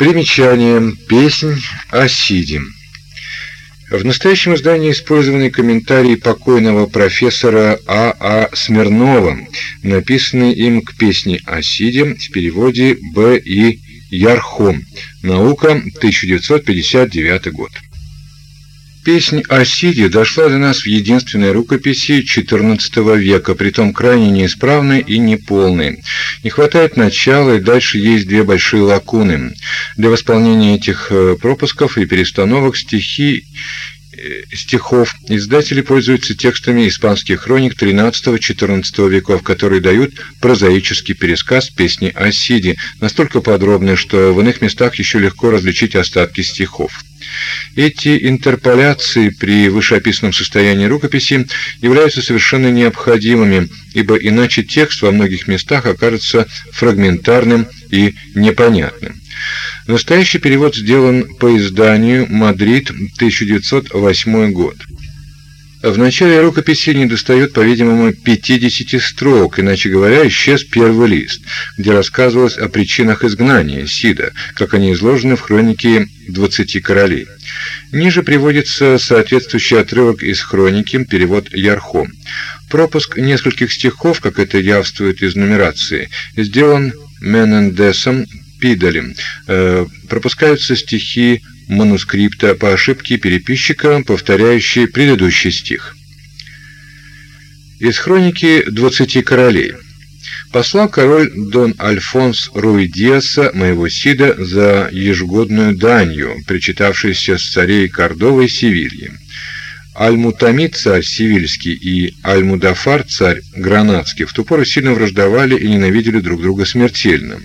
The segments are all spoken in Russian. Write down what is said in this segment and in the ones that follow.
Примечание. Песнь о Сиде. В настоящем издании использованы комментарии покойного профессора А.А. А Смирнова, написанные им к песне о Сиде в переводе Б. И. Ярхом. Наука, 1959 год. Песнь о Сиде дошла до нас в единственной рукописи XIV века, притом крайне неисправной и неполной. Не хватает начала, и дальше есть две большие лакуны. Для восполнения этих э, пропусков и перестановок стихи стихов издатели пользуются текстами испанских хроник XIII-XIV веков, которые дают прозаический пересказ песни о Сиде, настолько подробный, что в иных местах еще легко различить остатки стихов. Эти интерполяции при вышеописанном состоянии рукописи являются совершенно необходимыми, ибо иначе текст во многих местах окажется фрагментарным и непонятным. Настоящий перевод сделан по изданию Мадрид, 1908 год. В начале рукописи недостает, по-видимому, 50 строк, иначе говоря, исчез первый лист, где рассказывалось о причинах изгнания Сида, как они изложены в хронике «Двадцати королей». Ниже приводится соответствующий отрывок из хроники, перевод Ярхо. Пропуск нескольких стихов, как это явствует из нумерации, сделан Менендесом Пидалем. Э, пропускаются стихи манускрипта по ошибке переписчика, повторяющие предыдущий стих. Из хроники «Двадцати королей». Послал король Дон Альфонс Руи Диаса, моего Сида, за ежегодную данью, причитавшейся с царей Кордовы и Севильи. Аль-Мутамид, царь Сивильский, и Аль-Мудафар, царь Гранадский, в ту пору сильно враждовали и ненавидели друг друга смертельно.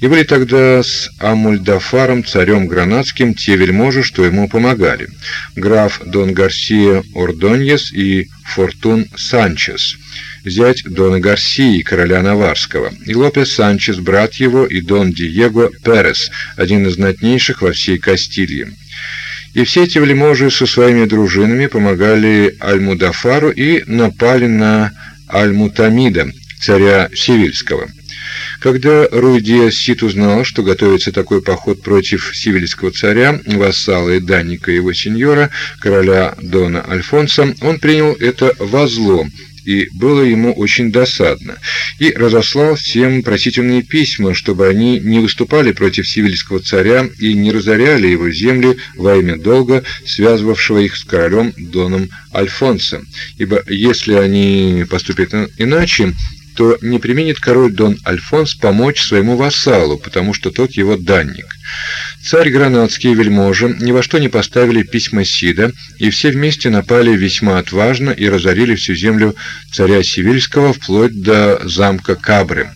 И были тогда с Амульдафаром, царем Гранадским, те вельможи, что ему помогали. Граф Дон Гарсия Ордоньес и Фортун Санчес зять Дона Гарсии, короля Наварского, и Лопес Санчес, брат его, и Дон Диего Перес, один из знатнейших во всей Кастилье. И все эти вельможи со своими дружинами помогали Аль-Мудафару и напали на Аль-Мутамида, царя Севильского. Когда Руидия Сит узнал, что готовится такой поход против сивильского царя, вассала и данника его сеньора, короля Дона Альфонса, он принял это во зло и было ему очень досадно, и разослал всем просительные письма, чтобы они не выступали против сивильского царя и не разоряли его земли во имя долга, связывавшего их с королем Доном Альфонсом, ибо если они поступят иначе, то не применит король Дон Альфонс помочь своему вассалу, потому что тот его данник. Царь Гранадский и вельможи ни во что не поставили письма Сида, и все вместе напали весьма отважно и разорили всю землю царя Сивильского вплоть до замка Кабры.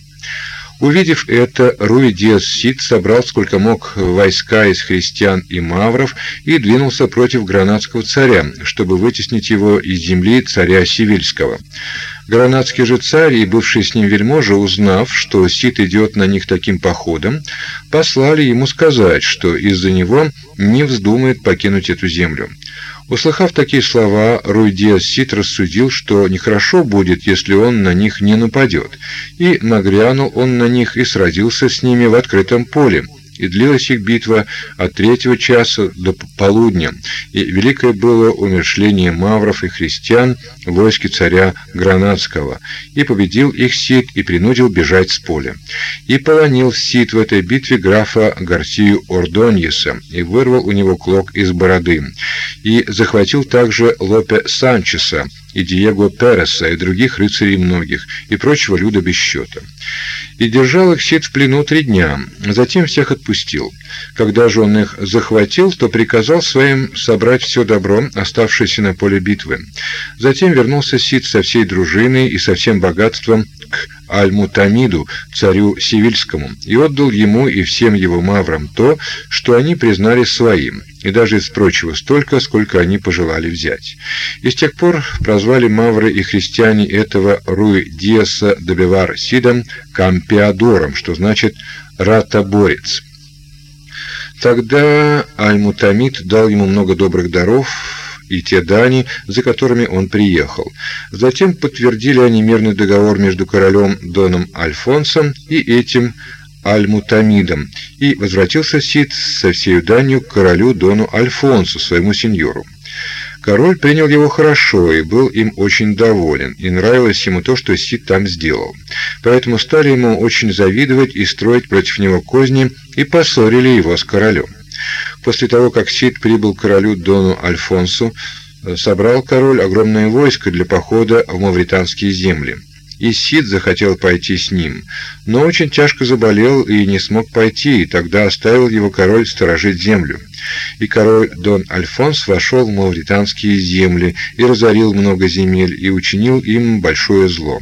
Увидев это, Руи Диас Сид собрал сколько мог войска из христиан и мавров и двинулся против гранадского царя, чтобы вытеснить его из земли царя Сивильского. Гранадский же царь и бывший с ним вельможа, узнав, что Сид идет на них таким походом, послали ему сказать, что из-за него не вздумает покинуть эту землю. Услыхав такие слова, Руйдиас Сид рассудил, что нехорошо будет, если он на них не нападет, и нагрянул он на них и сразился с ними в открытом поле и длилась их битва от третьего часа до полудня, и великое было умершление мавров и христиан в войске царя Гранадского, и победил их Сид и принудил бежать с поля. И полонил Сид в этой битве графа Гарсию Ордоньеса и вырвал у него клок из бороды, и захватил также Лопе Санчеса, и Диего Переса, и других рыцарей многих, и прочего люда без счета. И держал их Сид в плену три дня, затем всех отпустил. Когда же он их захватил, то приказал своим собрать все добро, оставшееся на поле битвы. Затем вернулся Сид со всей дружиной и со всем богатством к Аль-Мутамиду, царю Сивильскому, и отдал ему и всем его маврам то, что они признали своим, и даже из прочего столько, сколько они пожелали взять. И с тех пор прозвали мавры и христиане этого Руи Диаса Добивар Сидом Кампиадором, что значит «ратоборец». Тогда Аль-Мутамид дал ему много добрых даров, и те дани, за которыми он приехал. Затем подтвердили они мирный договор между королем Доном Альфонсом и этим Аль-Мутамидом, и возвратился Сид со всей данью к королю Дону Альфонсу, своему сеньору. Король принял его хорошо и был им очень доволен, и нравилось ему то, что Сид там сделал. Поэтому стали ему очень завидовать и строить против него козни, и поссорили его с королем. После того, как Сид прибыл к королю Дону Альфонсу, собрал король огромное войско для похода в мавританские земли и Сид захотел пойти с ним, но очень тяжко заболел и не смог пойти, и тогда оставил его король сторожить землю. И король Дон Альфонс вошел в мавританские земли и разорил много земель и учинил им большое зло.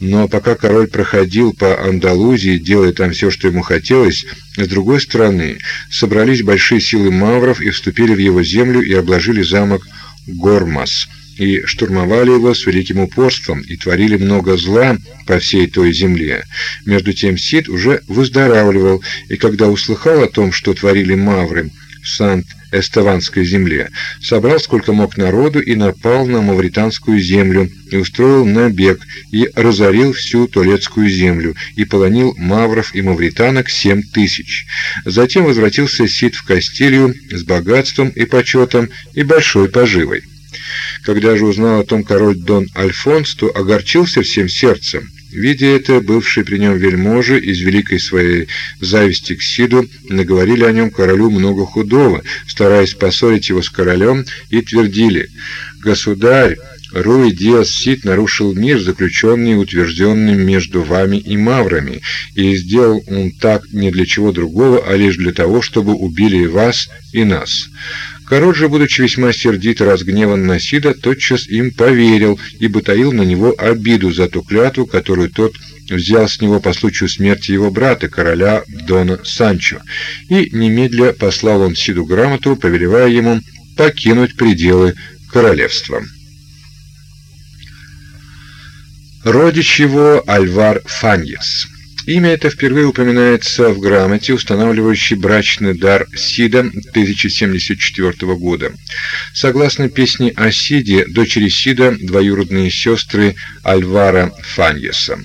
Но пока король проходил по Андалузии, делая там все, что ему хотелось, с другой стороны собрались большие силы мавров и вступили в его землю и обложили замок Гормас – и штурмовали его с великим упорством и творили много зла по всей той земле. Между тем Сид уже выздоравливал, и когда услыхал о том, что творили мавры в Сант-Эставанской земле, собрал сколько мог народу и напал на мавританскую землю и устроил набег и разорил всю Толецкую землю и полонил мавров и мавританок семь тысяч. Затем возвратился Сид в Кастилию с богатством и почетом и большой поживой. Когда же узнал о том король Дон Альфонс, то огорчился всем сердцем. Видя это, бывшие при нем вельможи из великой своей зависти к Сиду наговорили о нем королю много худого, стараясь поссорить его с королем, и твердили «Государь, Руи Диас Сид нарушил мир, заключенный и утвержденный между вами и маврами, и сделал он так не для чего другого, а лишь для того, чтобы убили вас и нас. Король же, будучи весьма сердит и разгневан на Сида, тотчас им поверил, ибо таил на него обиду за ту клятву, которую тот взял с него по случаю смерти его брата, короля Дона Санчо, и немедля послал он Сиду грамоту, повелевая ему покинуть пределы королевства. Родич его Альвар Фаньес Имя это впервые упоминается в грамоте, устанавливающей брачный дар Сида 1074 года. Согласно песне о Сиде, дочери Сида двоюродные сестры Альвара Фаньеса.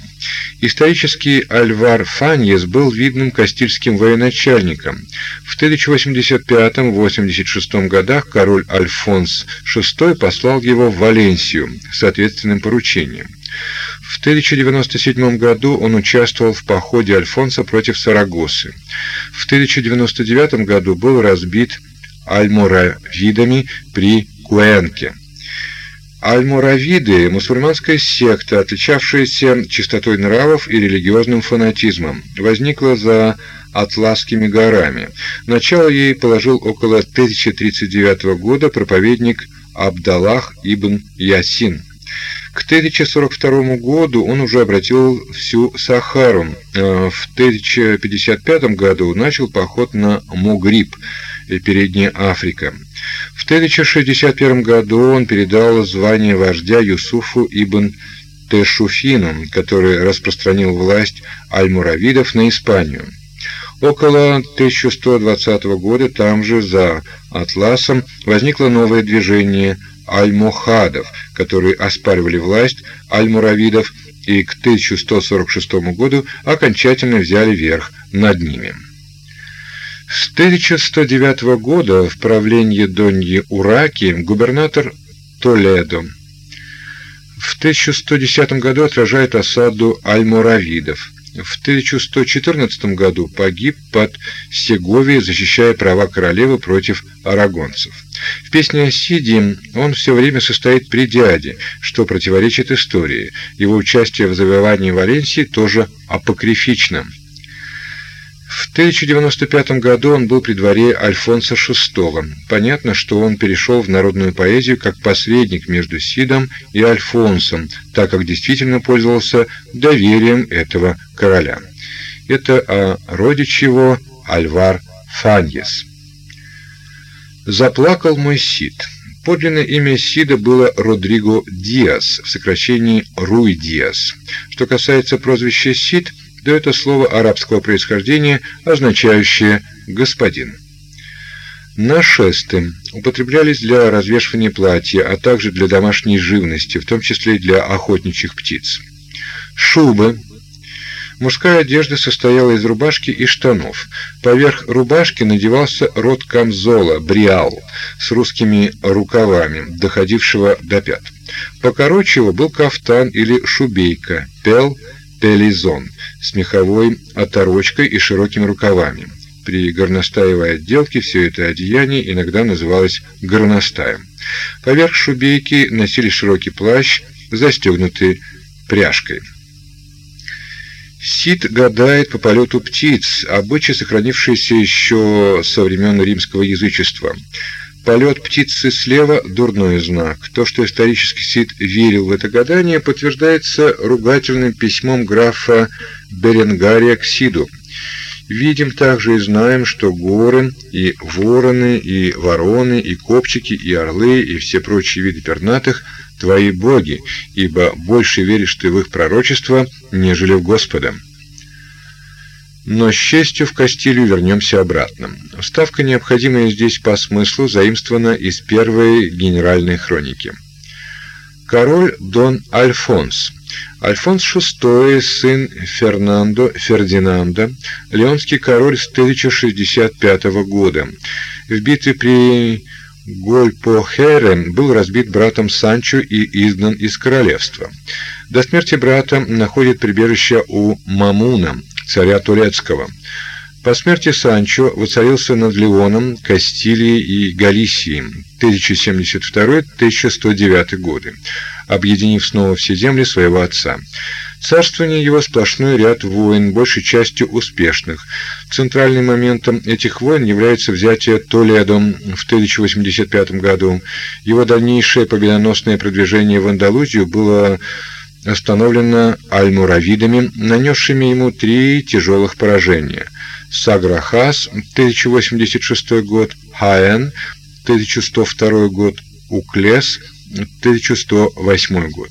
Исторически Альвар Фаньес был видным кастильским военачальником. В 1085-86 годах король Альфонс VI послал его в Валенсию с ответственным поручением. В 1097 году он участвовал в походе Альфонса против Сарагосы. В 1099 году был разбит альморавидами при Куэнке. Альморавиды – мусульманская секта, отличавшаяся чистотой нравов и религиозным фанатизмом, возникла за Атласскими горами. Начало ей положил около 1039 года проповедник Абдаллах ибн Ясин. К 1042 году он уже обратил всю Сахару. Э, в 1055 году начал поход на Мугриб, э, Передняя Африка. В 1061 году он передал звание вождя Юсуфу ибн Тешуфину, который распространил власть аль-Муравидов на Испанию. Около 1120 года там же за Атласом возникло новое движение альмохадов, которые оспаривали власть альмуравидов и к 1146 году окончательно взяли верх над ними. С 1109 года в правлении Доньи Ураки губернатор Толедо в 1110 году отражает осаду альмуравидов в 1114 году погиб под Сеговией, защищая права королевы против арагонцев. В песне о Сиде он все время состоит при дяде, что противоречит истории. Его участие в завоевании Валенсии тоже апокрифично. В 1095 году он был при дворе Альфонса VI. Понятно, что он перешел в народную поэзию как посредник между Сидом и Альфонсом, так как действительно пользовался доверием этого короля. Это о родич его Альвар Фаньес. Заплакал мой Сид. Подлинное имя Сида было Родриго Диас, в сокращении Руй Диас. Что касается прозвища Сид – то это слово арабского происхождения, означающее «господин». Нашесты употреблялись для развешивания платья, а также для домашней живности, в том числе для охотничьих птиц. Шубы Мужская одежда состояла из рубашки и штанов. Поверх рубашки надевался рот камзола, бриал, с русскими рукавами, доходившего до пят. Покороче его был кафтан или шубейка, пел, пелизон, с меховой оторочкой и широкими рукавами. При горностаевой отделке все это одеяние иногда называлось горностаем. Поверх шубейки носили широкий плащ, застегнутый пряжкой. Сид гадает по полету птиц, обычай, сохранившийся еще со времен римского язычества. Полет птицы слева – дурной знак. То, что исторический Сид верил в это гадание, подтверждается ругательным письмом графа Беренгария к Сиду. Видим также и знаем, что горы, и вороны, и вороны, и копчики, и орлы, и все прочие виды пернатых – твои боги, ибо больше веришь ты в их пророчество, нежели в Господа. Но с честью в Кастилью вернемся обратно. Вставка, необходимая здесь по смыслу, заимствована из первой генеральной хроники. Король Дон Альфонс. Альфонс VI, сын Фернандо Фердинанда, леонский король с 1065 года. В битве при Гольпохерен был разбит братом Санчо и изгнан из королевства. До смерти брата находит прибежище у Мамуна, царя турецкого. По смерти Санчо воцарился над Леоном, Кастилией и Галисией 1072-1109 годы, объединив снова все земли своего отца. Царствование его сплошной ряд войн, большей частью успешных. Центральным моментом этих войн является взятие Толедо в 1085 году. Его дальнейшее победоносное продвижение в Андалузию было остановлено альмуравидами, нанесшими ему три тяжелых поражения. Саграхас, 1086 год, Хаэн, 1102 год, Уклес, 1108 год.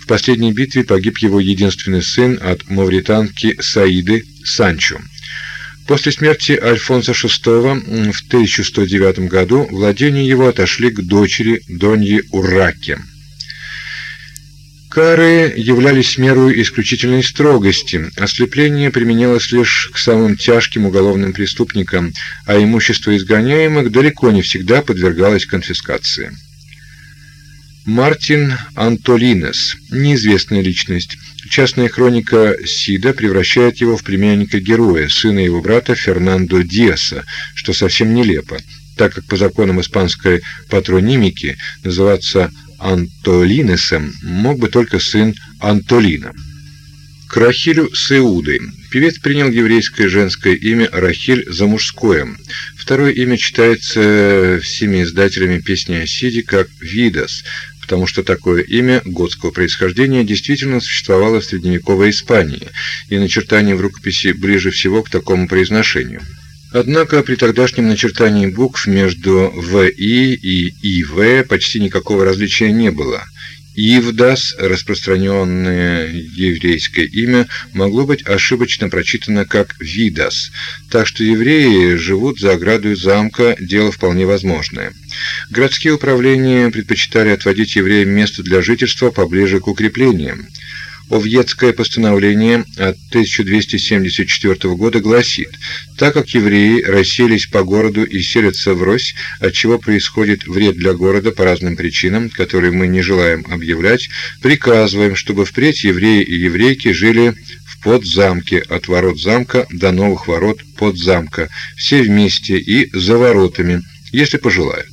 В последней битве погиб его единственный сын от мавританки Саиды Санчо. После смерти Альфонса VI в 1109 году владения его отошли к дочери Донье Ураке. Кары являлись мерой исключительной строгости. Ослепление применялось лишь к самым тяжким уголовным преступникам, а имущество изгоняемых далеко не всегда подвергалось конфискации. Мартин Антолинес, неизвестная личность. Частная хроника Сида превращает его в племянника героя, сына его брата Фернандо Диаса, что совсем нелепо, так как по законам испанской патронимики называться Антолинесом мог бы только сын Антолина. К Рахилю с Иудой. Певец принял еврейское женское имя Рахиль за мужское. Второе имя читается всеми издателями песни о Сиде как Видас, потому что такое имя готского происхождения действительно существовало в средневековой Испании, и начертание в рукописи ближе всего к такому произношению. Однако при тогдашнем начертании букв между ВИ и ИВ почти никакого различия не было – Ивдас, распространенное еврейское имя, могло быть ошибочно прочитано как Видас, так что евреи живут за оградой замка, дело вполне возможное. Городские управления предпочитали отводить евреям место для жительства поближе к укреплениям. Овьетское постановление от 1274 года гласит: так как евреи расселись по городу и селятся врозь, от чего происходит вред для города по разным причинам, которые мы не желаем объявлять, приказываем, чтобы впредь евреи и еврейки жили в подзамке от ворот замка до новых ворот подзамка, все вместе и за воротами, если пожелают.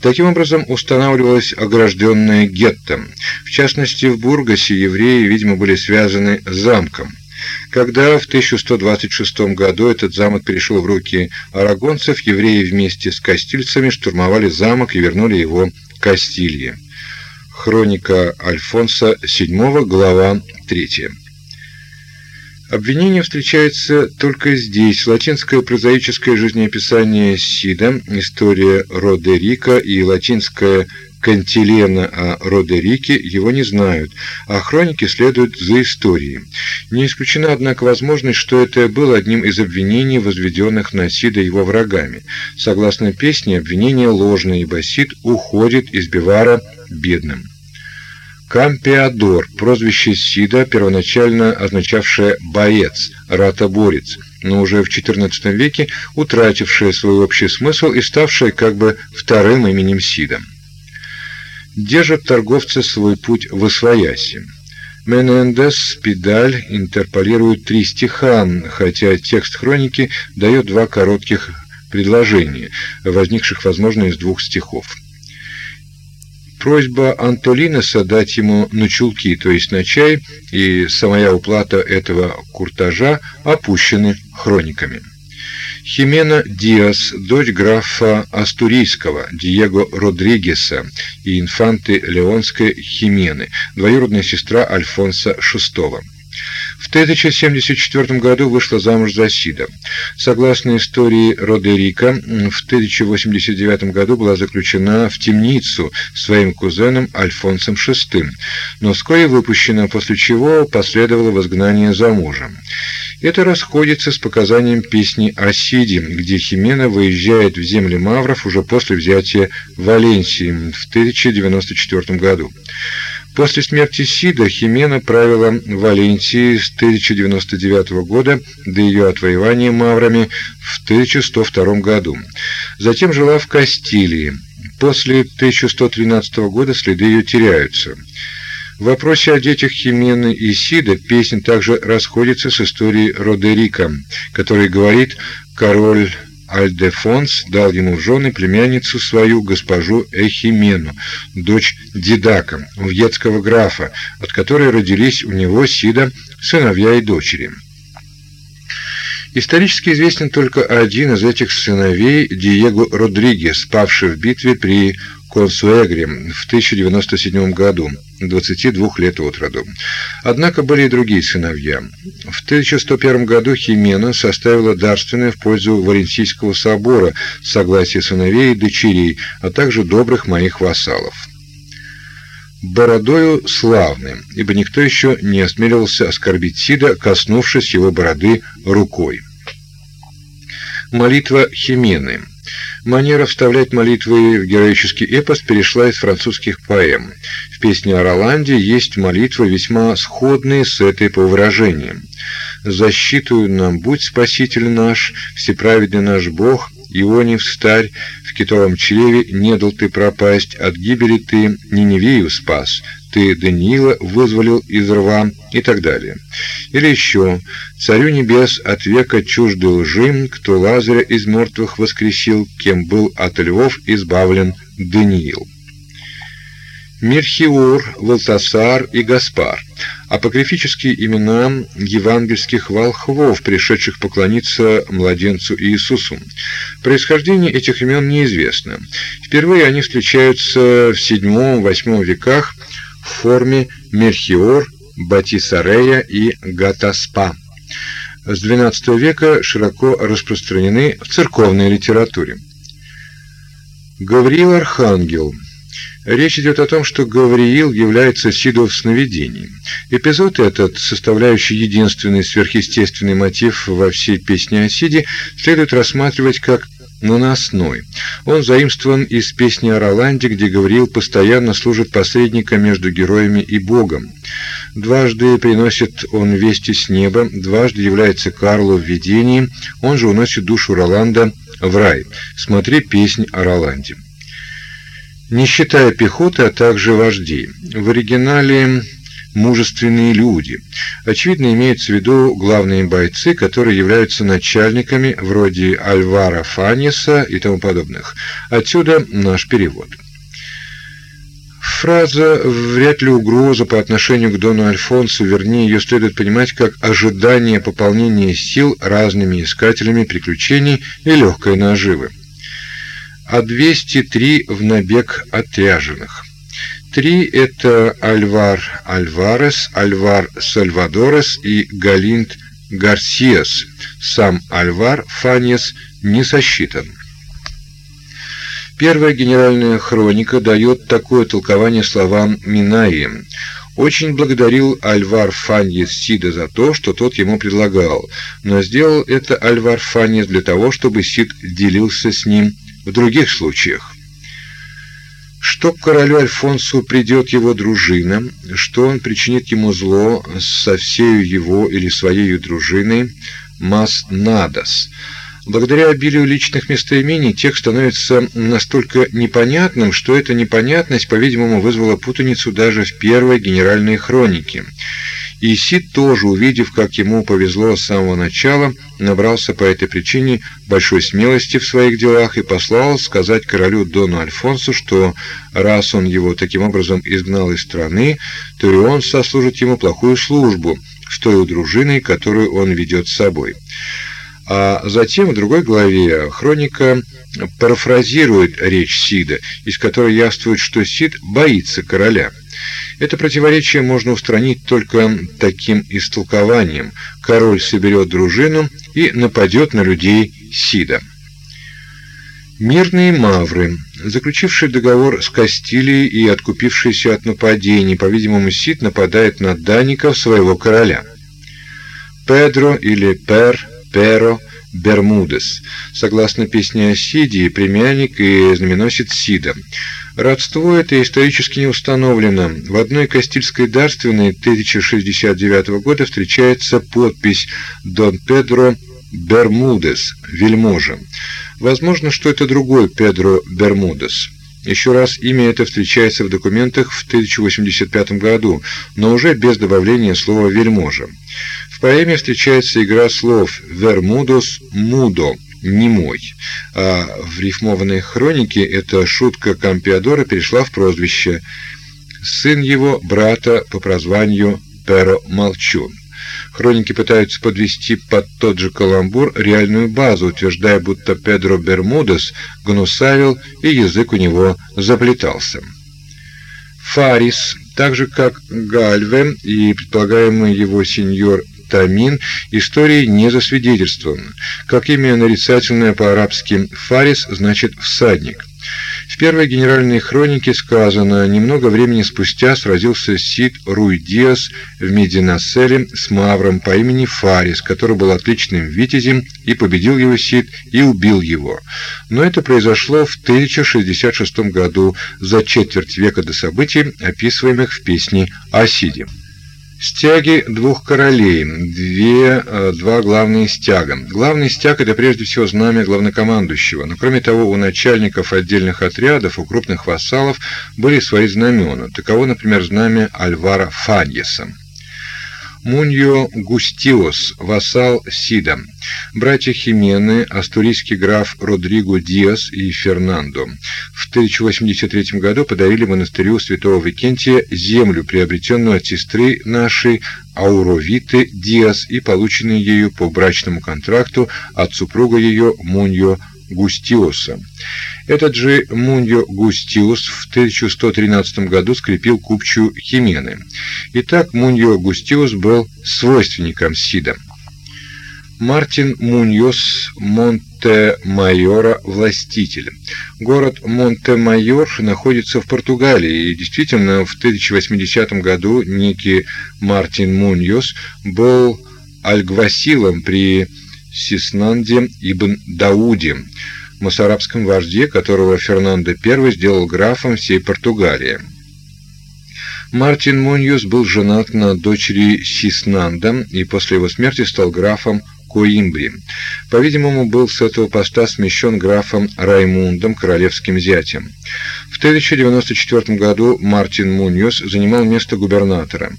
Таким образом устанавливалось огражденное гетто. В частности, в Бургасе евреи, видимо, были связаны с замком. Когда в 1126 году этот замок перешел в руки арагонцев, евреи вместе с кастильцами штурмовали замок и вернули его Кастилье. Хроника Альфонса VII, глава 3. Обвинение встречается только здесь. Латинское прозаическое жизнеописание Сида, история Родерика и латинское Кантилена о Родерике его не знают, а хроники следуют за историей. Не исключена, однако, возможность, что это было одним из обвинений, возведенных на Сида его врагами. Согласно песне, обвинение ложное, ибо Сид уходит из Бивара бедным. Кампеадор, прозвище Сида, первоначально означавшее «боец», «ратоборец», но уже в XIV веке утратившее свой общий смысл и ставшее как бы вторым именем Сида. Держат торговцы свой путь в Освояси. Менендес Педаль интерполирует три стиха, хотя текст хроники дает два коротких предложения, возникших, возможно, из двух стихов. Просьба Антолинеса дать ему на чулки, то есть на чай, и самая уплата этого куртажа опущены хрониками. Химена Диас, дочь графа Астурийского Диего Родригеса и инфанты Леонской Химены, двоюродная сестра Альфонса VI. В 1074 году вышла замуж за Сида. Согласно истории Родерика, в 1089 году была заключена в темницу своим кузеном Альфонсом VI, но вскоре выпущена, после чего последовало возгнание за мужем. Это расходится с показанием песни о Сиде, где Химена выезжает в земли мавров уже после взятия Валенсии в 1094 году. После смерти Сида Химена правила Валенсией с 1099 года до ее отвоевания маврами в 1102 году. Затем жила в Кастилии. После 1113 года следы ее теряются. В вопросе о детях Химены и Сида песня также расходится с историей Родерика, который говорит «Король Альдефонс дал ему в жены племянницу свою, госпожу Эхимену, дочь Дидака, уедского графа, от которой родились у него Сида сыновья и дочери. Исторически известен только один из этих сыновей, Диего Родригес, павший в битве при Консуэгре в 1097 году, 22 лет от роду. Однако были и другие сыновья. В 1101 году Химена составила дарственное в пользу Валенсийского собора согласие сыновей и дочерей, а также добрых моих вассалов. Бородою славным, ибо никто еще не осмеливался оскорбить Сида, коснувшись его бороды рукой. Молитва Химены – Манера вставлять молитвы в героический эпос перешла из французских поэм. В песне о Роланде есть молитвы весьма сходные с этой по выражениям. «Защитую нам, будь спаситель наш, всеправедный наш Бог, Ионе встарь, в китовом чреве не дал ты пропасть, от гибели ты Ниневию спас, ты Даниила вызволил из рва и так далее. Или еще «Царю небес от века чужды лжи, кто Лазаря из мертвых воскресил, кем был от львов избавлен Даниил». Мерхиор, Валтасар и Гаспар – апокрифические имена евангельских волхвов, пришедших поклониться младенцу Иисусу. Происхождение этих имен неизвестно. Впервые они встречаются в VII-VIII веках в форме Мерхиор, Батисарея и Гатаспа. С XII века широко распространены в церковной литературе. Гавриил Архангел – Речь идет о том, что Гавриил является Сидов сновидением. Эпизод этот, составляющий единственный сверхъестественный мотив во всей песне о Сиде, следует рассматривать как наносной. Он заимствован из песни о Роланде, где Гавриил постоянно служит посредником между героями и Богом. Дважды приносит он вести с неба, дважды является Карлу в видении, он же уносит душу Роланда в рай. Смотри песнь о Роланде не считая пехоты, а также вождей. В оригинале мужественные люди. Очевидно, имеется в виду главные бойцы, которые являются начальниками вроде Альвара Фаниса и тому подобных. Отсюда наш перевод. Фраза «вряд ли угроза по отношению к Дону Альфонсу», вернее, ее следует понимать как ожидание пополнения сил разными искателями приключений и легкой наживы а 203 в набег отряженных. Три – это Альвар Альварес, Альвар Сальвадорес и Галинд Гарсиас. Сам Альвар Фанес не сосчитан. Первая генеральная хроника дает такое толкование словам Минаи. Очень благодарил Альвар Фаньес Сида за то, что тот ему предлагал, но сделал это Альвар Фаньес для того, чтобы Сид делился с ним в других случаях. Что к королю Альфонсу придет его дружина, что он причинит ему зло со всею его или своей дружиной, мас надас. Благодаря обилию личных местоимений текст становится настолько непонятным, что эта непонятность, по-видимому, вызвала путаницу даже в первой генеральной хронике. И Сид тоже, увидев, как ему повезло с самого начала, набрался по этой причине большой смелости в своих делах и послал сказать королю Дону Альфонсу, что раз он его таким образом изгнал из страны, то и он сослужит ему плохую службу с той дружиной, которую он ведет с собой. А затем в другой главе хроника парафразирует речь Сида, из которой явствует, что Сид боится короля. Это противоречие можно устранить только таким истолкованием. Король соберет дружину и нападет на людей Сида. Мирные мавры, заключившие договор с Кастилией и откупившиеся от нападений, по-видимому, Сид нападает на данников своего короля. Педро или Пер, Перо, Бермудес, согласно песне о Сиде, племянник и знаменосец Сида. Родство это исторически не установлено. В одной Кастильской дарственной 1069 года встречается подпись «Дон Педро Бермудес, вельможа». Возможно, что это другой Педро Бермудес. Еще раз имя это встречается в документах в 1085 году, но уже без добавления слова «вельможа». В поэме встречается игра слов «вермудос мудо», немой. А в рифмованной хронике эта шутка Кампиадора перешла в прозвище сын его брата по прозванию Перо Молчун. Хроники пытаются подвести под тот же каламбур реальную базу, утверждая, будто Педро Бермудес гнусавил и язык у него заплетался. Фарис, так же как Гальве и предполагаемый его сеньор Тамин истории не засвидетельствовано. Как имя нарицательное по-арабски «фарис» значит «всадник». В первой генеральной хронике сказано, немного времени спустя сразился Сид Руй-Диас в Мединаселе с Мавром по имени Фарис, который был отличным витязем, и победил его Сид и убил его. Но это произошло в 1066 году, за четверть века до событий, описываемых в песне о Сиде. Стяги двух королей, две, э, два главные стяга. Главный стяг – это прежде всего знамя главнокомандующего, но кроме того у начальников отдельных отрядов, у крупных вассалов были свои знамена. Таково, например, знамя Альвара Фаньеса. Муньо Густиос, вассал Сида, братья Химены, астурийский граф Родриго Диас и Фернандо. В 1083 году подарили монастырю святого Викентия землю, приобретенную от сестры нашей Ауровиты Диас и полученную ею по брачному контракту от супруга ее Муньо Густиоса. Этот же Муньо Густиус в 1113 году скрепил купчу Химены. Итак, Муньо Густиус был свойственником Сида. Мартин Муньос Монте-Майора властитель. Город Монте-Майор находится в Португалии, и действительно в 1080 году некий Мартин Муньос был альгвасилом при Сиснанде ибн Дауде, мусарабском вожде, которого Фернандо I сделал графом всей Португалии. Мартин Муньюс был женат на дочери Сиснанда и после его смерти стал графом Коимбри. По-видимому, был с этого поста смещен графом Раймундом, королевским зятем. В 1094 году Мартин Муньюс занимал место губернатора.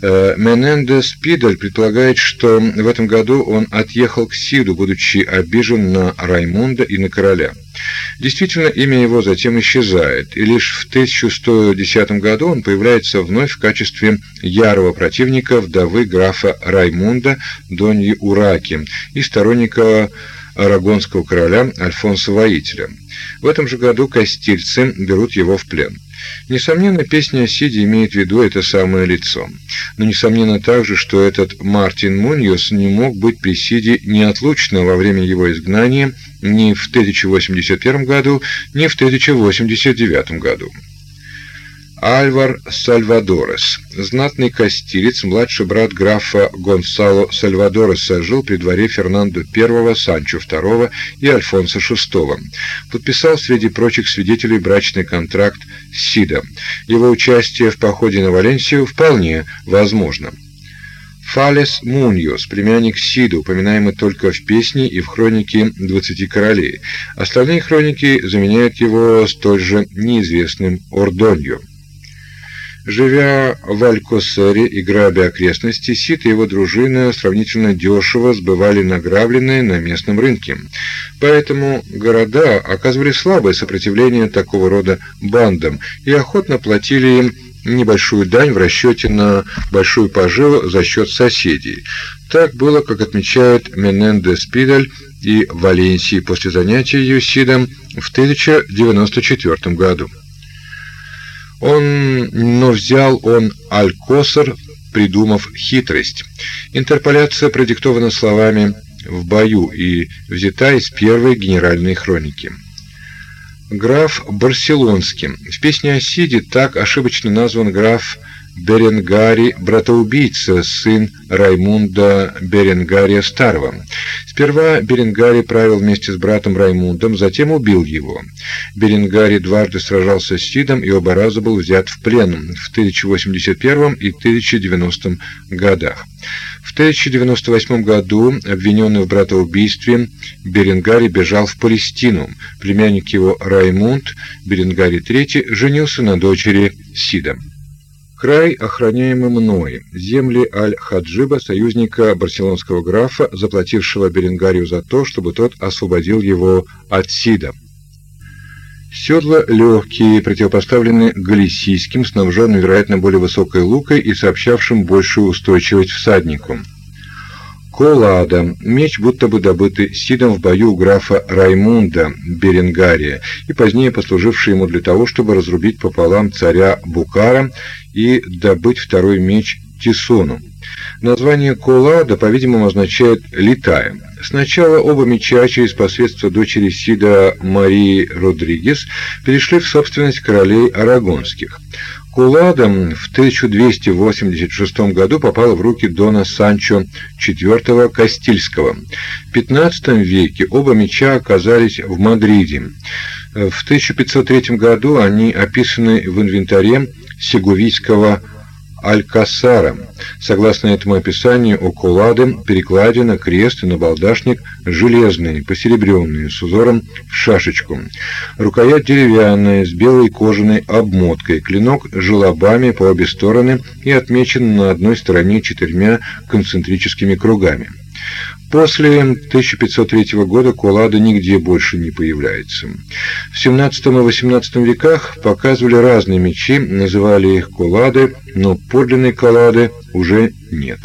Э, Менендес Пидель предполагает, что в этом году он отъехал к Сиду, будучи обижен на Раймунда и на короля. Действительно, имя его затем исчезает, и лишь в 1110 году он появляется вновь в качестве ярого противника вдовы графа Раймунда Доньи Ураки и сторонника арагонского короля Альфонса Воителя. В этом же году кастильцы берут его в плен. Несомненно, песня о Сиде имеет в виду это самое лицо. Но несомненно также, что этот Мартин Муньос не мог быть при Сиде неотлучно во время его изгнания ни в 1081 году, ни в 1089 году. Альвар Сальвадорес, знатный кастилец, младший брат графа Гонсало Сальвадореса, жил при дворе Фернандо I, Санчо II и Альфонсо VI. Подписал среди прочих свидетелей брачный контракт с Сидом. Его участие в походе на Валенсию вполне возможно. Фалес Муньос, племянник Сида, упоминаемый только в песне и в хронике «Двадцати королей». Остальные хроники заменяют его столь же неизвестным Ордонью. Живя в Алькосере и грабя окрестности, Сит и его дружина сравнительно дешево сбывали награбленное на местном рынке. Поэтому города оказывали слабое сопротивление такого рода бандам и охотно платили им небольшую дань в расчете на большую поживу за счет соседей. Так было, как отмечает Менендес Пидаль и Валенсии после занятия ее Сидом в 1094 году. Он, но взял он Алькосар, придумав хитрость. Интерполяция продиктована словами «в бою» и взята из первой генеральной хроники. Граф Барселонский. В песне о Сиде так ошибочно назван граф Беренгари, братоубийца, сын Раймунда Беренгария Старого. Сперва Беренгари правил вместе с братом Раймундом, затем убил его. Беренгари дважды сражался с Сидом и оба раза был взят в плен в 1081 и 1090 годах. В 1098 году, обвиненный в братоубийстве, Беренгари бежал в Палестину. Племянник его Раймунд, Беренгари III, женился на дочери Сида. Край, охраняемый мной, земли Аль-Хаджиба, союзника барселонского графа, заплатившего Беренгарию за то, чтобы тот освободил его от Сида. Седла легкие, противопоставлены галисийским, снабженным, вероятно, более высокой лукой и сообщавшим большую устойчивость всаднику. Колада, меч, будто бы добытый Сидом в бою у графа Раймунда Беренгария и позднее послуживший ему для того, чтобы разрубить пополам царя Букара и добыть второй меч Тисону. Название Колада, по-видимому, означает «летая». Сначала оба меча через посредство дочери Сида Марии Родригес перешли в собственность королей арагонских. Куладом в 1286 году попала в руки дона Санчо IV Кастильского. В XV веке оба меча оказались в Мадриде. В 1503 году они описаны в инвентаре Сегувийского Алькасара. Согласно этому описанию, у Кулады перекладина, крест и набалдашник железные, посеребренные, с узором в шашечку. Рукоять деревянная, с белой кожаной обмоткой, клинок желобами по обе стороны и отмечен на одной стороне четырьмя концентрическими кругами. После 1503 года кулада нигде больше не появляется. В 17 и 18 веках показывали разные мечи, называли их кулады, но подлинной коллады уже нет.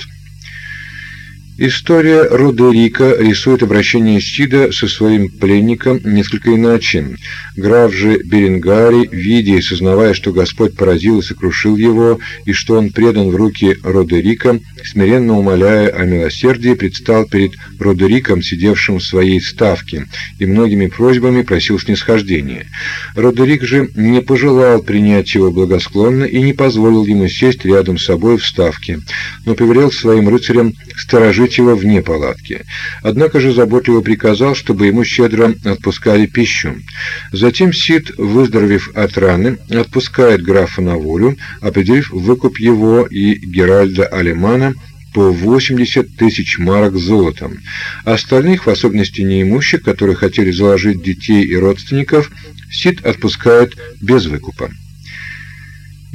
История Родерика рисует обращение Сида со своим пленником несколько иначе. Граф же Беренгари, видя и сознавая, что Господь поразил и сокрушил его, и что он предан в руки Родерика, смиренно умоляя о милосердии, предстал перед Родериком, сидевшим в своей ставке, и многими просьбами просил снисхождения. Родерик же не пожелал принять его благосклонно и не позволил ему сесть рядом с собой в ставке, но повелел своим рыцарям сторожить его вне палатки. Однако же заботливо приказал, чтобы ему щедро отпускали пищу. Затем Сид, выздоровев от раны, отпускает графа на волю, определив выкуп его и Геральда Алемана по 80 тысяч марок золотом. Остальных, в особенности неимущих, которые хотели заложить детей и родственников, Сид отпускает без выкупа.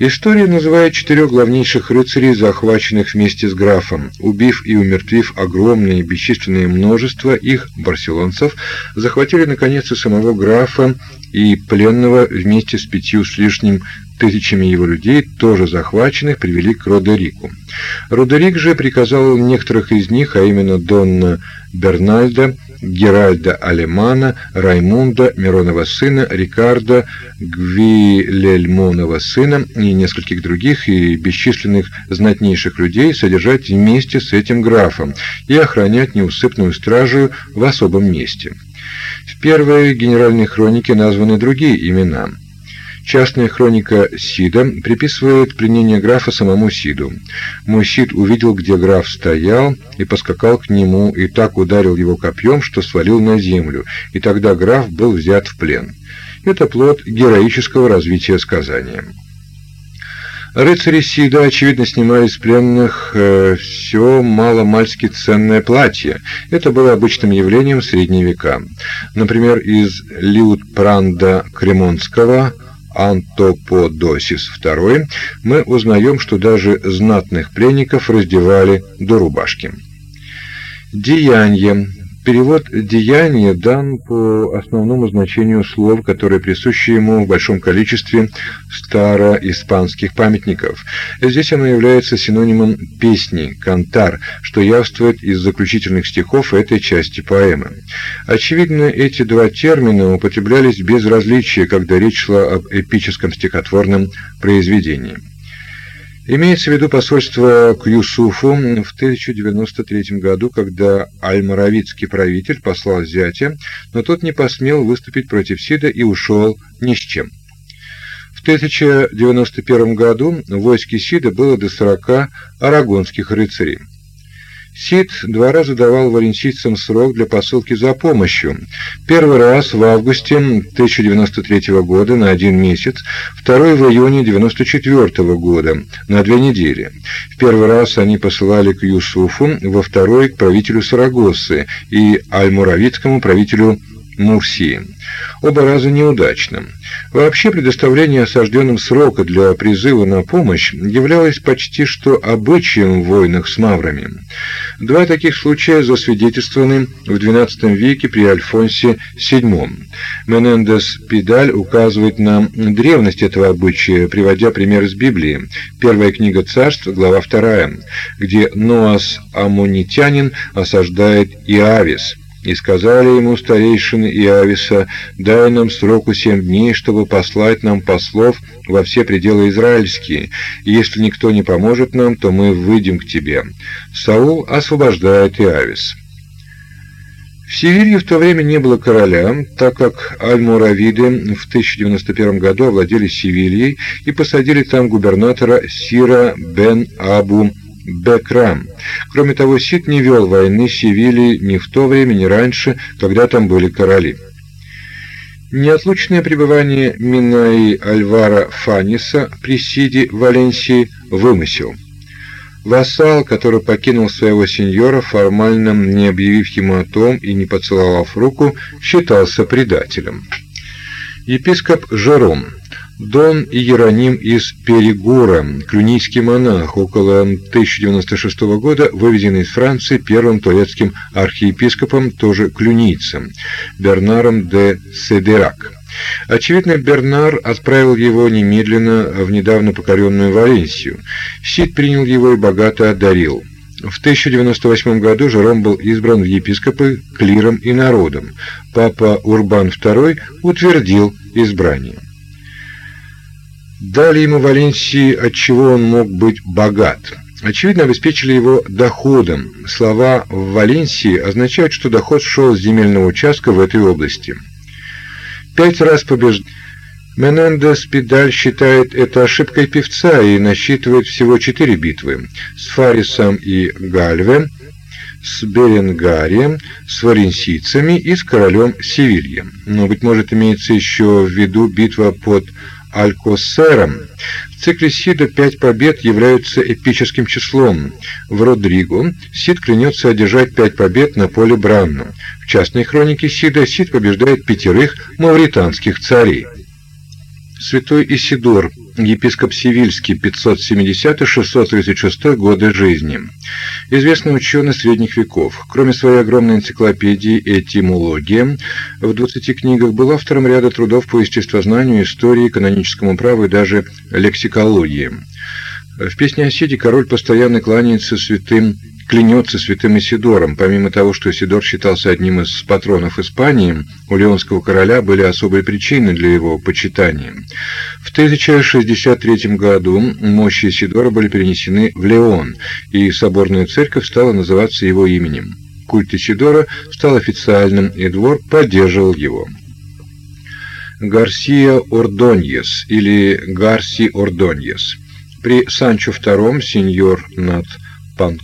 История называет четырех главнейших рыцарей, захваченных вместе с графом. Убив и умертвив огромное бесчисленное множество их, барселонцев, захватили наконец и самого графа и пленного вместе с пятью с лишним тысячами его людей, тоже захваченных, привели к Родерику. Родерик же приказал некоторых из них, а именно Донна Бернальда, Геральда Алемана, Раймунда, Миронова сына, Рикардо, Гвилельмонова сына и нескольких других и бесчисленных знатнейших людей содержать вместе с этим графом и охранять неусыпную стражу в особом месте. В первой генеральной хронике названы другие имена – Частная хроника Сида приписывает пленение графа самому Сиду. Мой Сид увидел, где граф стоял, и поскакал к нему, и так ударил его копьем, что свалил на землю, и тогда граф был взят в плен. Это плод героического развития сказания. Рыцари Сида, очевидно, снимали с пленных э, все маломальски ценное платье. Это было обычным явлением в средние века. Например, из Лиутпранда Кремонского Антоподосис II мы узнаем, что даже знатных пленников раздевали до рубашки. Деяние Перевод «деяние» дан по основному значению слов, которые присущи ему в большом количестве староиспанских памятников. Здесь оно является синонимом «песни», «кантар», что явствует из заключительных стихов этой части поэмы. Очевидно, эти два термина употреблялись без различия, когда речь шла об эпическом стихотворном произведении. Имеется в виду посольство к Юсуфу в 1093 году, когда аль-Моравитский правитель послал зятя, но тот не посмел выступить против Сида и ушел ни с чем. В 1091 году в войске Сида было до 40 арагонских рыцарей. Сид два раза давал валенсийцам срок для посылки за помощью. Первый раз в августе 1093 года на один месяц, второй в июне 94 года на две недели. В первый раз они посылали к Юсуфу, во второй к правителю Сарагосы и аль-Муравитскому правителю Мурсии. Оба раза неудачным. Вообще предоставление осажденным срока для призыва на помощь являлось почти что обычаем в войнах с маврами. Два таких случая засвидетельствованы в XII веке при Альфонсе VII. Менендес Пидаль указывает на древность этого обычая, приводя пример из Библии. Первая книга Царств, глава 2, где Ноас Амонитянин осаждает Иавис. И сказали ему старейшины Иависа, дай нам сроку семь дней, чтобы послать нам послов во все пределы израильские, если никто не поможет нам, то мы выйдем к тебе. Саул освобождает Иавис. В Севилье в то время не было короля, так как аль-Муравиды в 1091 году овладели Севильей и посадили там губернатора Сира бен Абу Бекрам. Кроме того, Сид не вел войны с Севильей ни в то время, ни раньше, когда там были короли. Неотлучное пребывание Минаи Альвара Фаниса при Сиде Валенсии вымысел. Вассал, который покинул своего сеньора, формально не объявив ему о том и не поцеловав руку, считался предателем. Епископ Жером Дон Иероним из Перегора, клюнийский монах, около 1096 года, вывезенный из Франции первым турецким архиепископом, тоже клюнийцем, Бернаром де Седерак. Очевидно, Бернар отправил его немедленно в недавно покоренную Валенсию. Сид принял его и богато одарил. В 1098 году Жером был избран в епископы клиром и народом. Папа Урбан II утвердил избрание. Дали ему Валенсии, от чего он мог быть богат. Очевидно, обеспечили его доходом. Слова «в Валенсии» означают, что доход шел с земельного участка в этой области. Пять раз побежд... Менендес Педаль считает это ошибкой певца и насчитывает всего четыре битвы с Фарисом и Гальве, с Беренгарием, с валенсийцами и с королем Севильем. Но, быть может, имеется еще в виду битва под Алькосером. В цикле Сида пять побед являются эпическим числом. В Родриго Сид клянется одержать пять побед на поле Бранну. В частной хронике Сида Сид побеждает пятерых мавританских царей. Святой Исидор, епископ Севильский, 570-636 годы жизни. Известный ученый средних веков. Кроме своей огромной энциклопедии «Этимология», в 20 книгах был автором ряда трудов по естествознанию, истории, каноническому праву и даже лексикологии. В песне о Сиде король постоянно кланяется святым клянется святым Исидором. Помимо того, что Исидор считался одним из патронов Испании, у Леонского короля были особые причины для его почитания. В 1063 году мощи Исидора были перенесены в Леон, и соборная церковь стала называться его именем. Культ Исидора стал официальным, и двор поддерживал его. Гарсия Ордоньес или Гарси Ордоньес. При Санчо II сеньор над Пан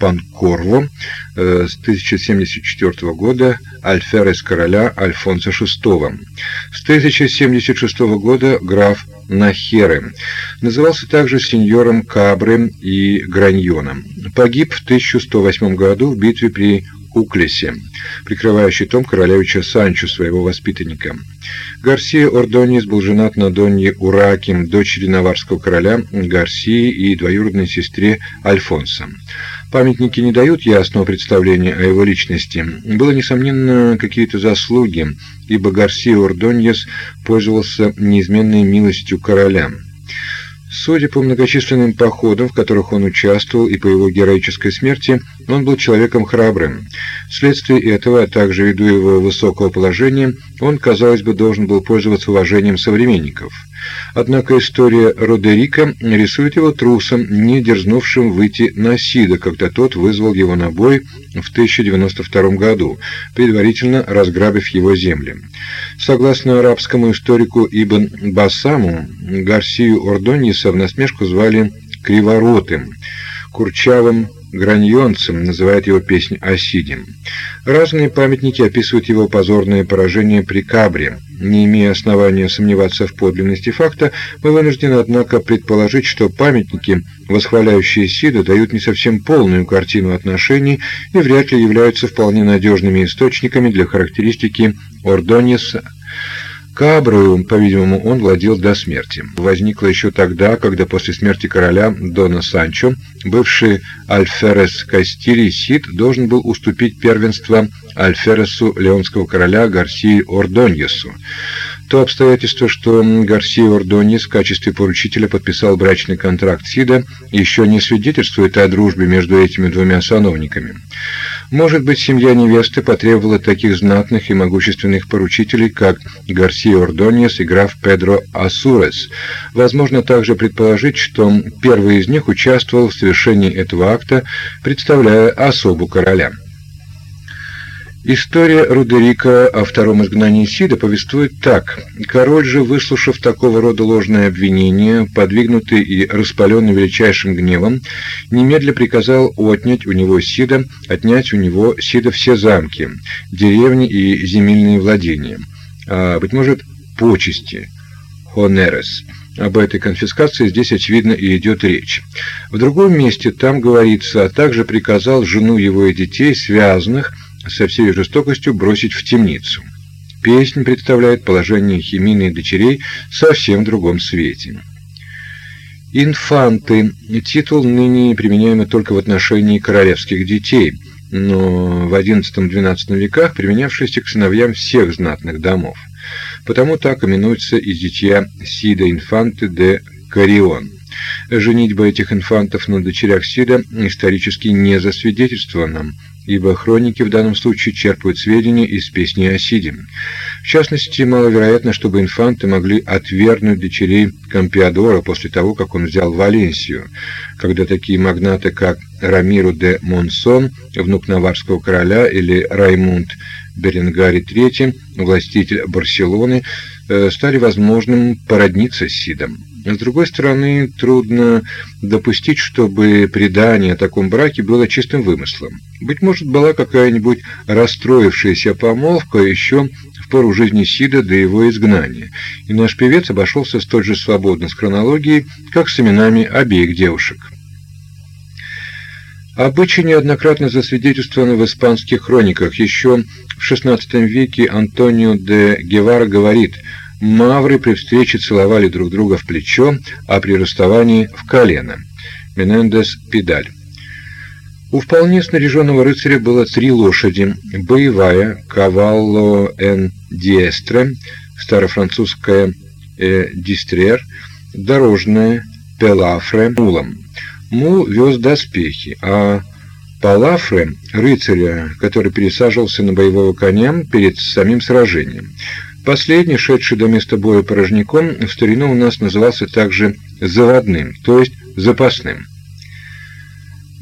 Панкорво э, с 1074 года альферес короля Альфонса VI. С 1076 года граф Нахеры. Назывался также сеньором Кабры и Граньоном. Погиб в 1108 году в битве при Уклесе, прикрывая щитом королевича Санчо, своего воспитанника. Гарсия Ордонис был женат на Донье Ураким, дочери наварского короля Гарсии и двоюродной сестре Альфонса. Памятники не дают ясного представления о его личности. Было, несомненно, какие-то заслуги, ибо Гарсия Ордоньес пользовался неизменной милостью короля. Судя по многочисленным походам, в которых он участвовал, и по его героической смерти, он был человеком храбрым. Вследствие этого, а также ввиду его высокого положения, он, казалось бы, должен был пользоваться уважением современников. Однако история Родерика рисует его трусом, не дерзнувшим выйти на Сида, когда тот вызвал его на бой в 1092 году, предварительно разграбив его земли. Согласно арабскому историку Ибн Басаму, Гарсию Ордониса в насмешку звали Криворотым, Курчавым граньонцем, называет его песнь Осидим. Разные памятники описывают его позорное поражение при Кабре. Не имея основания сомневаться в подлинности факта, мы вынуждены, однако, предположить, что памятники, восхваляющие Сида, дают не совсем полную картину отношений и вряд ли являются вполне надежными источниками для характеристики Ордонеса Каброю, по-видимому, он владел до смерти. Возникло еще тогда, когда после смерти короля Дона Санчо бывший Альферес Кастилий Сид должен был уступить первенство Альфересу леонского короля Гарсии Ордоньесу. То обстоятельство, что Гарсия Ордонис в качестве поручителя подписал брачный контракт Сида, еще не свидетельствует о дружбе между этими двумя сановниками. Может быть, семья невесты потребовала таких знатных и могущественных поручителей, как Гарсия Ордоньес и граф Педро Асурес. Возможно также предположить, что первый из них участвовал в совершении этого акта, представляя особу короля. История Рудерика о втором изгнании Сида повествует так. Король же, выслушав такого рода ложное обвинение, подвигнутый и распаленный величайшим гневом, немедля приказал отнять у него Сида, отнять у него Сида все замки, деревни и земельные владения, а, быть может, почести, хонерес. Об этой конфискации здесь, очевидно, и идет речь. В другом месте там говорится, а также приказал жену его и детей, связанных, со всей жестокостью бросить в темницу. Песнь представляет положение химийных дочерей совсем в другом свете. Инфанты – титул ныне применяемый только в отношении королевских детей, но в XI-XII веках применявшийся к сыновьям всех знатных домов. Потому так именуется и дитя Сида Инфанты де Карион. Женитьба этих инфантов на дочерях Сида исторически не засвидетельствована, ибо хроники в данном случае черпают сведения из песни о Сиде. В частности, маловероятно, чтобы инфанты могли отвергнуть дочерей Кампиадора после того, как он взял Валенсию, когда такие магнаты, как Рамиру де Монсон, внук наварского короля, или Раймунд Беренгари III, властитель Барселоны, э, стали возможным породниться с Сидом. С другой стороны, трудно допустить, чтобы предание о таком браке было чистым вымыслом. Быть может, была какая-нибудь расстроившаяся помолвка еще в пору жизни Сида до его изгнания, и наш певец обошелся столь же свободно с хронологией, как с именами обеих девушек. Обычай неоднократно засвидетельствовано в испанских хрониках. Еще в XVI веке Антонио де Гевара говорит – Мавры при встрече целовали друг друга в плечо, а при расставании в колено. Менендес Педаль. У вполне снаряженного рыцаря было три лошади: боевая Кавалло эн Диестре, старофранцузская э, Дистрер, дорожная Пелафре мулом. Мул вез доспехи, а Палафре рыцаря, который пересаживался на боевого коня перед самим сражением. Последний, шедший до места боя порожняком, в старину у нас назывался также заводным, то есть запасным.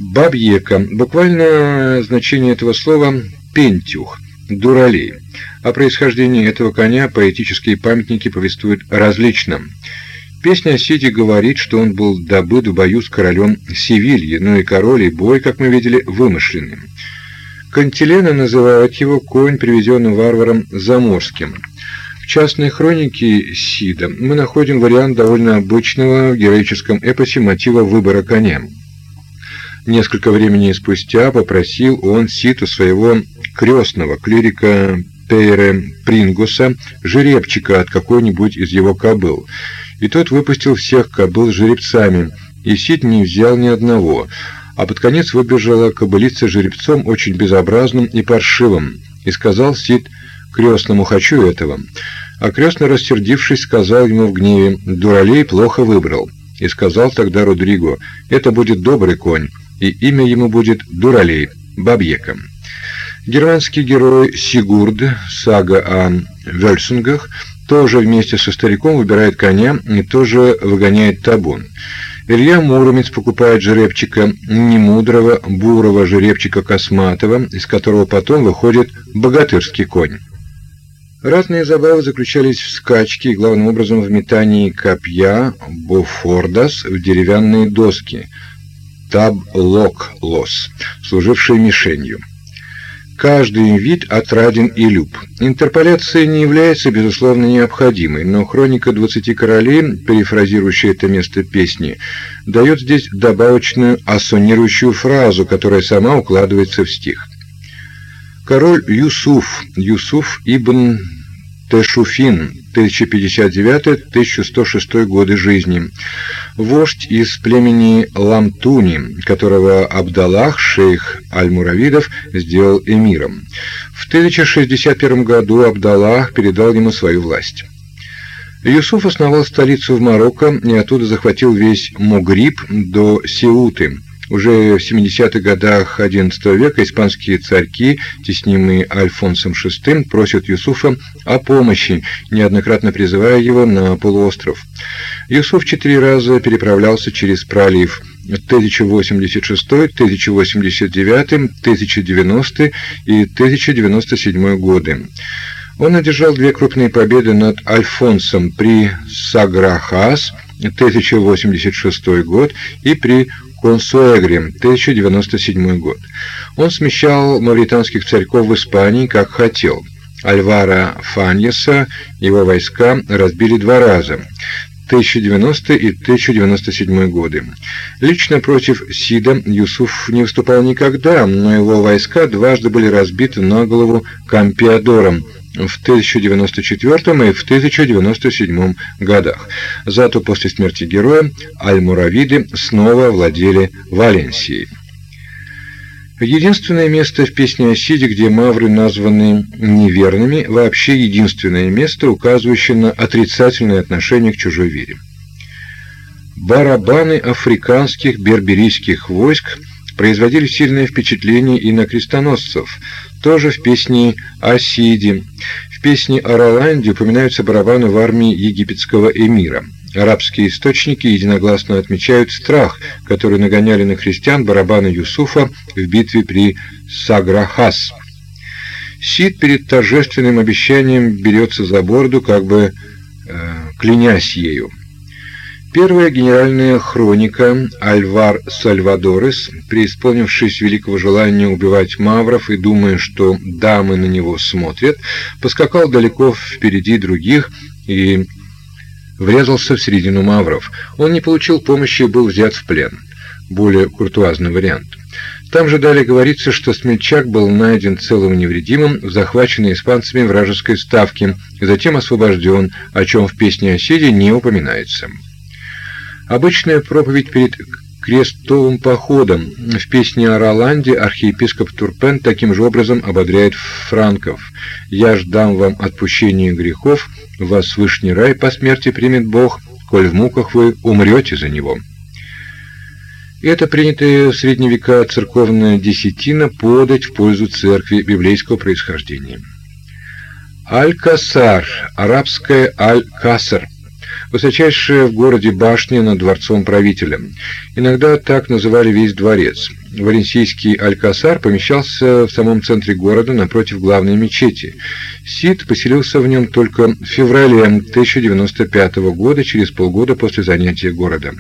Бабьека. Буквально значение этого слова пентюх. Дуралей. О происхождении этого коня поэтические памятники повествуют различно. Песня о Сиде говорит, что он был добыт в бою с королем Севильи, но и король и бой, как мы видели, вымышленным. Кантилена называют его конь, привезенный варваром заморским. В частной хронике Сида мы находим вариант довольно обычного в героическом эпосе мотива выбора коня. Несколько времени спустя попросил он Сид своего крестного клирика Пейре Прингуса жеребчика от какой-нибудь из его кобыл. И тот выпустил всех кобыл жеребцами, и Сид не взял ни одного, а под конец выбежала кобылица жеребцом очень безобразным и паршивым, и сказал Сид крестному «хочу этого». А крестный, рассердившись, сказал ему в гневе «дуралей плохо выбрал». И сказал тогда Родриго «это будет добрый конь, и имя ему будет Дуралей, Бабьеком». Германский герой Сигурд, сага о Вельсунгах, тоже вместе со стариком выбирает коня и тоже выгоняет табун. Илья Муромец покупает жеребчика немудрого, бурого жеребчика Косматова, из которого потом выходит богатырский конь. Ратные забавы заключались в скачке и главным образом в метании копья бофордас в деревянные доски таблок-лос, служившие мишенью. Каждый вид отраден и люб. Интерполяция не является безусловно необходимой, но хроника двадцати королей, перефразирующая это место песни, дает здесь добавочную ассонирующую фразу, которая сама укладывается в стих. Король Юсуф, Юсуф ибн Тешуфин, 1059-1106 годы жизни. Вождь из племени Ламтуни, которого Абдаллах, шейх Аль-Муравидов, сделал эмиром. В 1061 году Абдаллах передал ему свою власть. Юсуф основал столицу в Марокко и оттуда захватил весь Мугриб до Сеуты – уже в 70-х годах XI века испанские царьки, теснимые Альфонсом VI, просят Юсуфа о помощи, неоднократно призывая его на полуостров. Юсуф четыре раза переправлялся через пролив 1086, 1089, 1090 и 1097 годы. Он одержал две крупные победы над Альфонсом при Саграхас 1086 год и при Консуэгри, 1097 год. Он смещал мавританских царьков в Испании, как хотел. Альвара Фаньеса его войска разбили два раза. 1090 и 1097 годы. Лично против Сида Юсуф не выступал никогда, но его войска дважды были разбиты на голову Кампиадором в 1094 и в 1097 годах. Зато после смерти героя аль-Муравиды снова владели Валенсией. Единственное место в песне о Сиде, где мавры названы неверными, вообще единственное место, указывающее на отрицательное отношение к чужой вере. Барабаны африканских берберийских войск производили сильное впечатление и на крестоносцев, тоже в песне о Сиде. В песне о Роланде упоминаются барабаны в армии египетского эмира. Арабские источники единогласно отмечают страх, который нагоняли на христиан барабаны Юсуфа в битве при Саграхас. Сид перед торжественным обещанием берется за борду, как бы э, клянясь ею. Первая генеральная хроника Альвар Сальвадорес, преисполнившись великого желания убивать мавров и думая, что дамы на него смотрят, поскакал далеко впереди других и врезался в середину мавров. Он не получил помощи и был взят в плен. Более куртуазный вариант. Там же далее говорится, что смельчак был найден целым и невредимым в захваченной испанцами вражеской ставке, затем освобожден, о чем в песне о Сиде не упоминается. Обычная проповедь перед крестовым походом. В песне о Роланде архиепископ Турпен таким же образом ободряет франков. «Я ждам вам отпущения грехов, вас вышний рай по смерти примет Бог, коль в муках вы умрете за него». Это принятая в средние века церковная десятина подать в пользу церкви библейского происхождения. Аль-Касар, арабское Аль-Касар, высочайшая в городе башня над дворцом правителя. Иногда так называли весь дворец. Валенсийский Алькасар помещался в самом центре города напротив главной мечети. Сид поселился в нем только в феврале 1095 года, через полгода после занятия городом.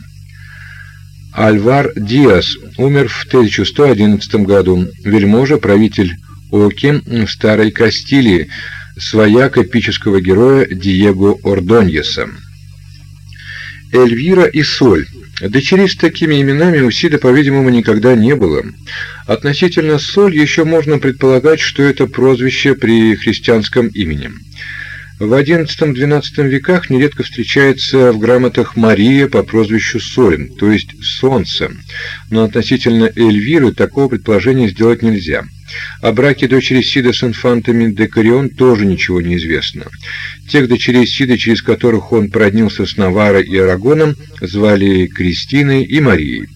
Альвар Диас умер в 1111 году. Вельможа, правитель Оки в Старой Кастилии, свояк эпического героя Диего Ордоньеса. Эльвира и Соль. Дочерей с такими именами у Сида, по-видимому, никогда не было. Относительно Соль еще можно предполагать, что это прозвище при христианском имени. В XI-XII веках нередко встречается в грамотах Мария по прозвищу Солин, то есть Солнце, но относительно Эльвиры такого предположения сделать нельзя. О браке дочери Сида с инфантами де Корион тоже ничего не известно. Тех дочерей Сида, через которых он проднился с Наварой и Арагоном, звали Кристиной и Марией.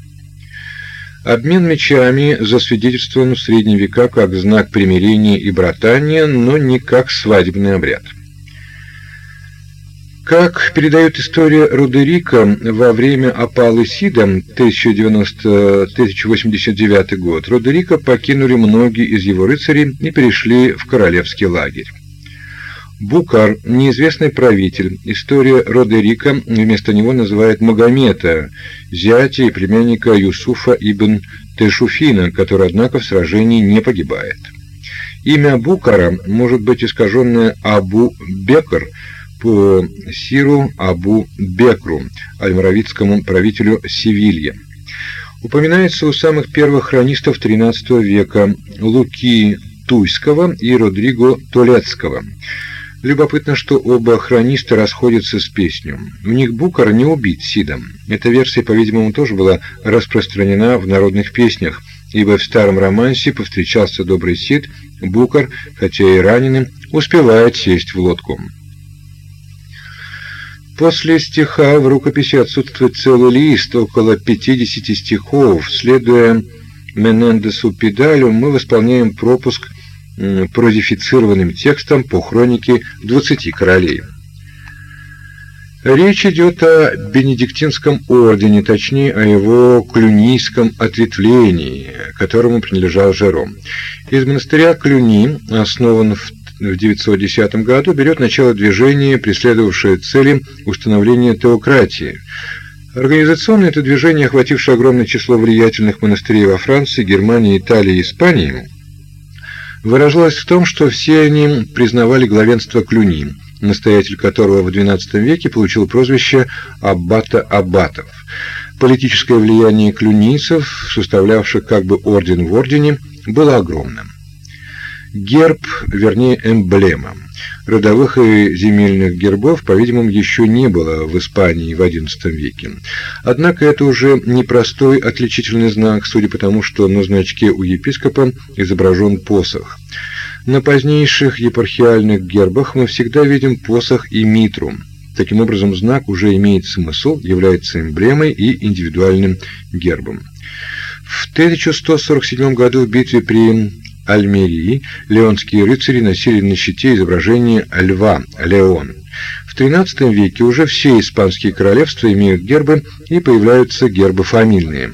Обмен мечами засвидетельствован в средние века как знак примирения и братания, но не как свадебный обряд. Как передает история Рудерика, во время опалы Сида 1090-1089 год Рудерика покинули многие из его рыцарей и перешли в королевский лагерь. Букар, неизвестный правитель, история Родерика вместо него называет Магомета, зятя и племянника Юсуфа ибн Тешуфина, который, однако, в сражении не погибает. Имя Букара может быть искаженное Абу Бекр – по Сиру Абу Бекру, альмаравитскому правителю Севилья. Упоминается у самых первых хронистов XIII века Луки Туйского и Родриго Толецкого. Любопытно, что оба хрониста расходятся с песней. В них Букар не убит Сидом. Эта версия, по-видимому, тоже была распространена в народных песнях, ибо в старом романсе повстречался добрый Сид, Букар, хотя и раненый, успевает сесть в лодку. После стиха в рукописи отсутствует целый лист, около 50 стихов. Следуя Менендесу Педалю, мы восполняем пропуск прозифицированным текстом по хронике «Двадцати королей». Речь идет о Бенедиктинском ордене, точнее о его клюнийском ответвлении, которому принадлежал Жером. Из монастыря Клюни, основан в в 910 году берет начало движение, преследовавшее цели установления теократии. Организационно это движение, охватившее огромное число влиятельных монастырей во Франции, Германии, Италии и Испании, выражалось в том, что все они признавали главенство Клюни, настоятель которого в XII веке получил прозвище аббата аббатов. Политическое влияние клюнийцев, составлявших как бы орден в ордене, было огромным. Герб, вернее эмблема. Родовых и земельных гербов, по-видимому, еще не было в Испании в XI веке. Однако это уже непростой отличительный знак, судя по тому, что на значке у епископа изображен посох. На позднейших епархиальных гербах мы всегда видим посох и митру. Таким образом, знак уже имеет смысл, является эмблемой и индивидуальным гербом. В 1147 году в битве при Альмерии леонские рыцари носили на щите изображение льва, леон. В XIII веке уже все испанские королевства имеют гербы и появляются гербы фамильные.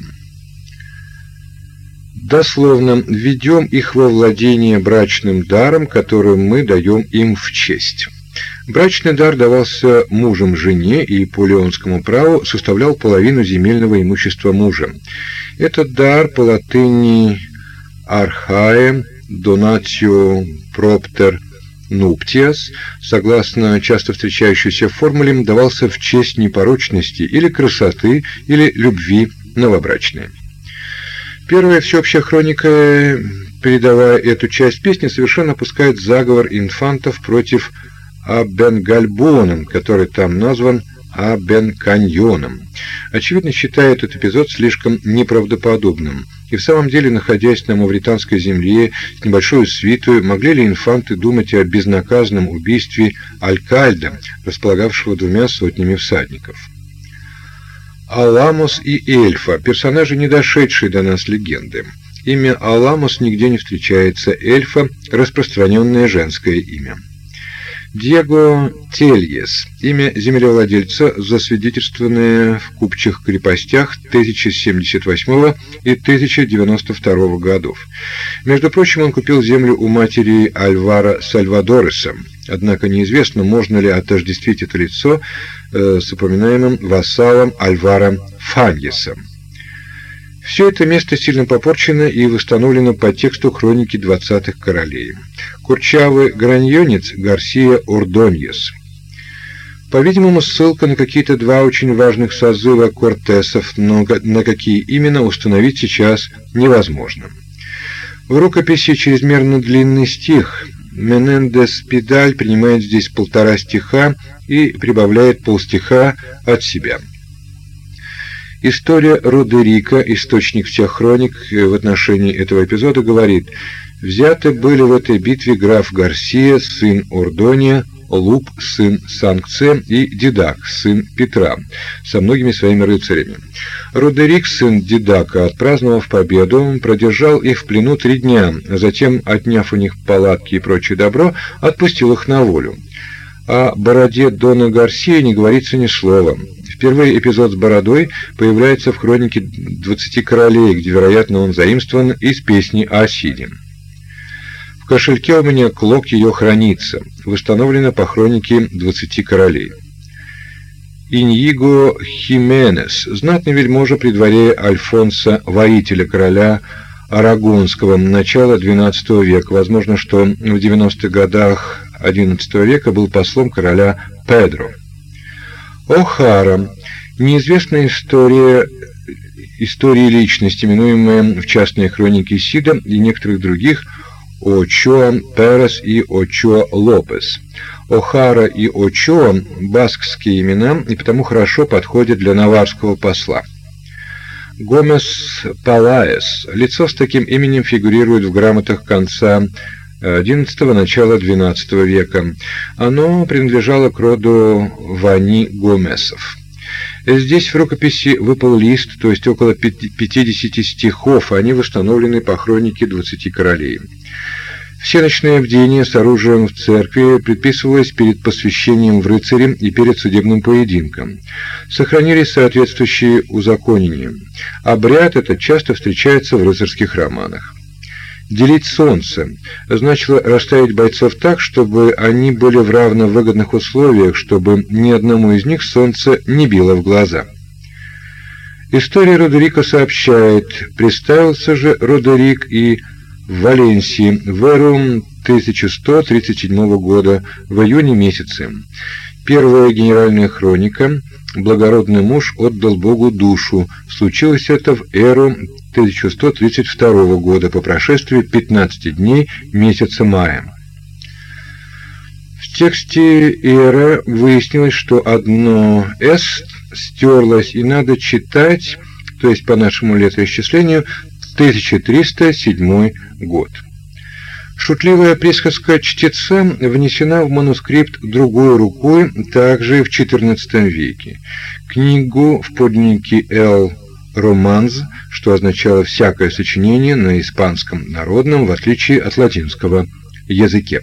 Дословно, введем их во владение брачным даром, который мы даем им в честь. Брачный дар давался мужем жене и по леонскому праву составлял половину земельного имущества мужа. Этот дар по латыни Архаем Donatio Propter Nuptias, согласно часто встречающейся формуле, давался в честь непорочности или красоты, или любви новобрачной. Первая всеобщая хроника, передавая эту часть песни, совершенно опускает заговор инфантов против Абенгальбоном, который там назван Абен-каньоном. Очевидно, считает этот эпизод слишком неправдоподобным. И в самом деле, находясь на мавританской земле с небольшой свитой, могли ли инфанты думать о безнаказанном убийстве Алькальда, располагавшего двумя сотнями всадников? Аламос и Эльфа – персонажи, не дошедшие до нас легенды. Имя Аламос нигде не встречается, Эльфа – распространенное женское имя. Диего Тельес, имя землевладельца, засвидетельствованное в купчих крепостях 1078 и 1092 годов. Между прочим, он купил землю у матери Альвара Сальвадореса, однако неизвестно, можно ли отождествить это лицо э, с упоминаемым вассалом Альвара Фаньесом. Все это место сильно попорчено и восстановлено по тексту хроники двадцатых королей. Курчавый граньонец Гарсия Ордоньес. По-видимому, ссылка на какие-то два очень важных созыва Кортесов, но на какие именно установить сейчас невозможно. В рукописи чрезмерно длинный стих. Менендес Педаль принимает здесь полтора стиха и прибавляет полстиха от себя. История Родерика, источник всех хроник в отношении этого эпизода, говорит, взяты были в этой битве граф Гарсия, сын Ордония, Луп, сын Санкце и Дидак, сын Петра, со многими своими рыцарями. Родерик, сын Дидака, отпраздновав победу, продержал их в плену три дня, а затем, отняв у них палатки и прочее добро, отпустил их на волю. О бороде Дона Гарсия не говорится ни слова. Впервые эпизод с бородой появляется в хронике «Двадцати королей», где, вероятно, он заимствован из песни о Асиде. В кошельке у меня клок ее хранится, восстановлено по хронике «Двадцати королей». Иньиго Хименес, знатный вельможа при дворе Альфонса, воителя короля Арагонского, начала XII века. Возможно, что в 90-х годах XI века был послом короля Педро. О'Хара. Неизвестная история истории личности, именуемая в частной хронике Сида и некоторых других Очоа Перес и Очоа Лопес. О'Хара и Очоа – баскские имена и потому хорошо подходят для наварского посла. Гомес Палаес. Лицо с таким именем фигурирует в грамотах конца XI – начала XII века. Оно принадлежало к роду Вани Гомесов. Здесь в рукописи выпал лист, то есть около 50 стихов, они восстановлены по хронике двадцати королей. Все ночные бдения с оружием в церкви предписывалось перед посвящением в рыцари и перед судебным поединком. Сохранились соответствующие узаконения. Обряд этот часто встречается в рыцарских романах. Делить солнце значило расставить бойцов так, чтобы они были в равновыгодных условиях, чтобы ни одному из них солнце не било в глаза. История Родерика сообщает, представился же Родерик и в Валенсии в эру 1137 года в июне месяце. Первая генеральная хроника «Благородный муж отдал Богу душу». Случилось это в эру 1132 года по прошествии 15 дней месяца мая. В тексте Эра выяснилось, что одно «с» стерлось, и надо читать, то есть по нашему летоисчислению, 1307 год. Шутливая присказка чтеца внесена в манускрипт другой рукой, также в XIV веке. Книгу в поднике Л. Романс, что означало всякое сочинение на испанском народном, в отличие от латинского языке.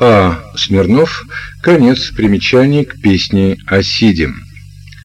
А. Смирнов. Конец примечаний к песне о Сидим.